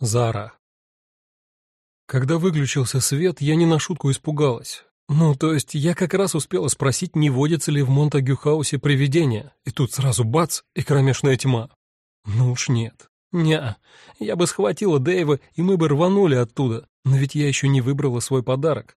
Зара. Когда выключился свет, я не на шутку испугалась. Ну, то есть я как раз успела спросить, не водится ли в Монтагю-хаусе привидения, и тут сразу бац, и кромешная тьма. Ну уж нет. Неа, я бы схватила Дэйва, и мы бы рванули оттуда, но ведь я еще не выбрала свой подарок.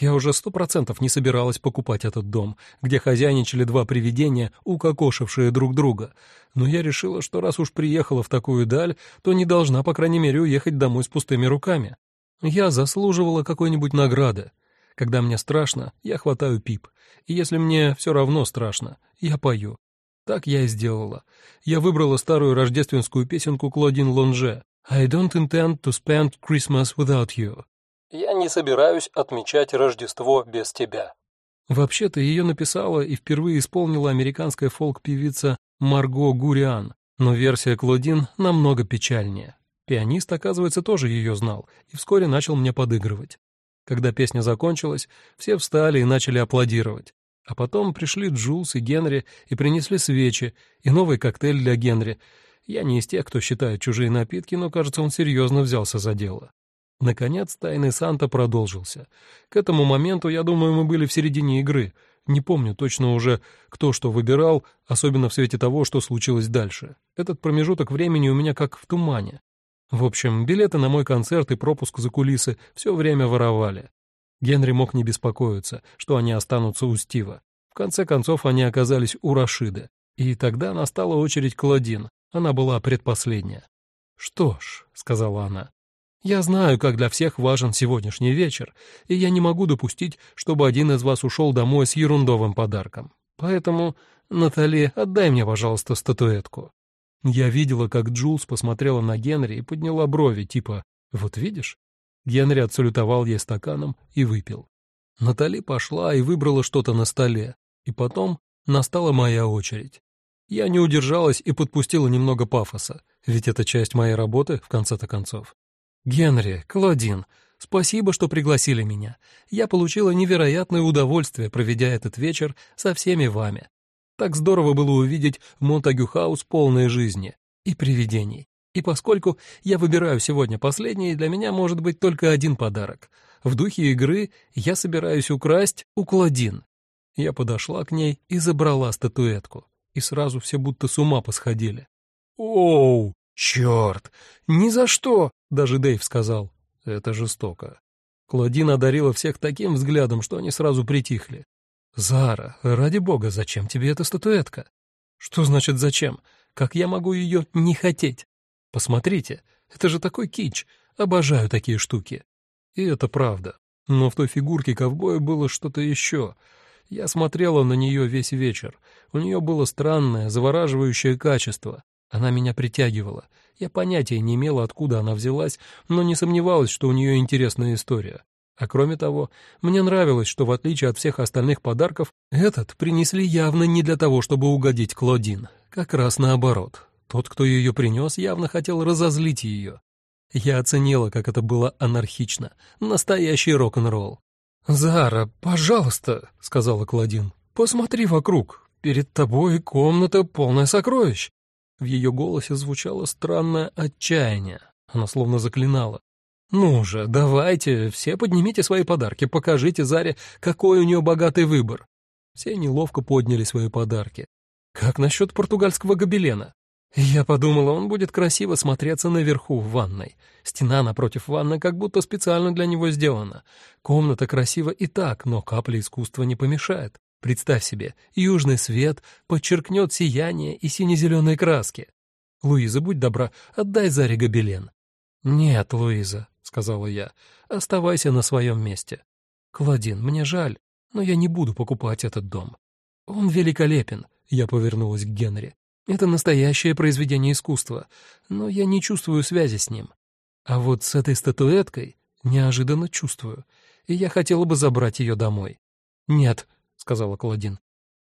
Я уже сто процентов не собиралась покупать этот дом, где хозяйничали два привидения, укокошившие друг друга. Но я решила, что раз уж приехала в такую даль, то не должна, по крайней мере, уехать домой с пустыми руками. Я заслуживала какой-нибудь награды. Когда мне страшно, я хватаю пип. И если мне все равно страшно, я пою. Так я и сделала. Я выбрала старую рождественскую песенку Клодин Лонже «I don't intend to spend Christmas without you». Не собираюсь отмечать Рождество без тебя. Вообще-то ее написала и впервые исполнила американская фолк-певица Марго Гуриан, но версия Клодин намного печальнее. Пианист, оказывается, тоже ее знал и вскоре начал мне подыгрывать. Когда песня закончилась, все встали и начали аплодировать. А потом пришли Джулс и Генри и принесли свечи и новый коктейль для Генри. Я не из тех, кто считает чужие напитки, но, кажется, он серьезно взялся за дело. Наконец, тайный Санта продолжился. К этому моменту, я думаю, мы были в середине игры. Не помню точно уже, кто что выбирал, особенно в свете того, что случилось дальше. Этот промежуток времени у меня как в тумане. В общем, билеты на мой концерт и пропуск за кулисы все время воровали. Генри мог не беспокоиться, что они останутся у Стива. В конце концов, они оказались у Рашида. И тогда настала очередь Клодин. Она была предпоследняя. «Что ж», — сказала она, я знаю, как для всех важен сегодняшний вечер, и я не могу допустить, чтобы один из вас ушел домой с ерундовым подарком. Поэтому, Натали, отдай мне, пожалуйста, статуэтку». Я видела, как Джулс посмотрела на Генри и подняла брови, типа «Вот видишь?» Генри отсалютовал ей стаканом и выпил. Натали пошла и выбрала что-то на столе, и потом настала моя очередь. Я не удержалась и подпустила немного пафоса, ведь это часть моей работы, в конце-то концов. «Генри, Клодин, спасибо, что пригласили меня. Я получила невероятное удовольствие, проведя этот вечер со всеми вами. Так здорово было увидеть Монтагю-хаус полной жизни и привидений. И поскольку я выбираю сегодня последний, для меня может быть только один подарок. В духе игры я собираюсь украсть у Клодин». Я подошла к ней и забрала статуэтку, и сразу все будто с ума посходили. «Оу!» «Черт! Ни за что!» — даже Дэйв сказал. «Это жестоко». Клодин одарила всех таким взглядом, что они сразу притихли. «Зара, ради бога, зачем тебе эта статуэтка?» «Что значит зачем? Как я могу ее не хотеть? Посмотрите, это же такой кич. Обожаю такие штуки». И это правда. Но в той фигурке ковбоя было что-то еще. Я смотрела на нее весь вечер. У нее было странное, завораживающее качество. Она меня притягивала. Я понятия не имела, откуда она взялась, но не сомневалась, что у нее интересная история. А кроме того, мне нравилось, что в отличие от всех остальных подарков, этот принесли явно не для того, чтобы угодить Клодин. Как раз наоборот. Тот, кто ее принес, явно хотел разозлить ее. Я оценила, как это было анархично. Настоящий рок-н-ролл. «Зара, пожалуйста», — сказала Клодин, — «посмотри вокруг. Перед тобой комната полная сокровищ». В ее голосе звучало странное отчаяние. Она словно заклинала. «Ну же, давайте, все поднимите свои подарки, покажите Заре, какой у нее богатый выбор». Все неловко подняли свои подарки. «Как насчет португальского гобелена?» Я подумала, он будет красиво смотреться наверху в ванной. Стена напротив ванны как будто специально для него сделана. Комната красива и так, но капля искусства не помешает. Представь себе, южный свет подчеркнет сияние и сине-зеленой краски. Луиза, будь добра, отдай Заре гобелен. Нет, Луиза, сказала я, оставайся на своем месте. Клодин, мне жаль, но я не буду покупать этот дом. Он великолепен, я повернулась к Генри. Это настоящее произведение искусства, но я не чувствую связи с ним. А вот с этой статуэткой неожиданно чувствую, и я хотела бы забрать ее домой. Нет, сказала Клодин.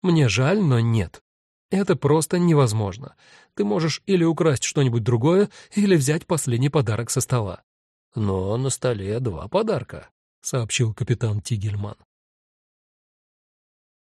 «Мне жаль, но нет. Это просто невозможно. Ты можешь или украсть что-нибудь другое, или взять последний подарок со стола». «Но на столе два подарка», — сообщил капитан Тигельман.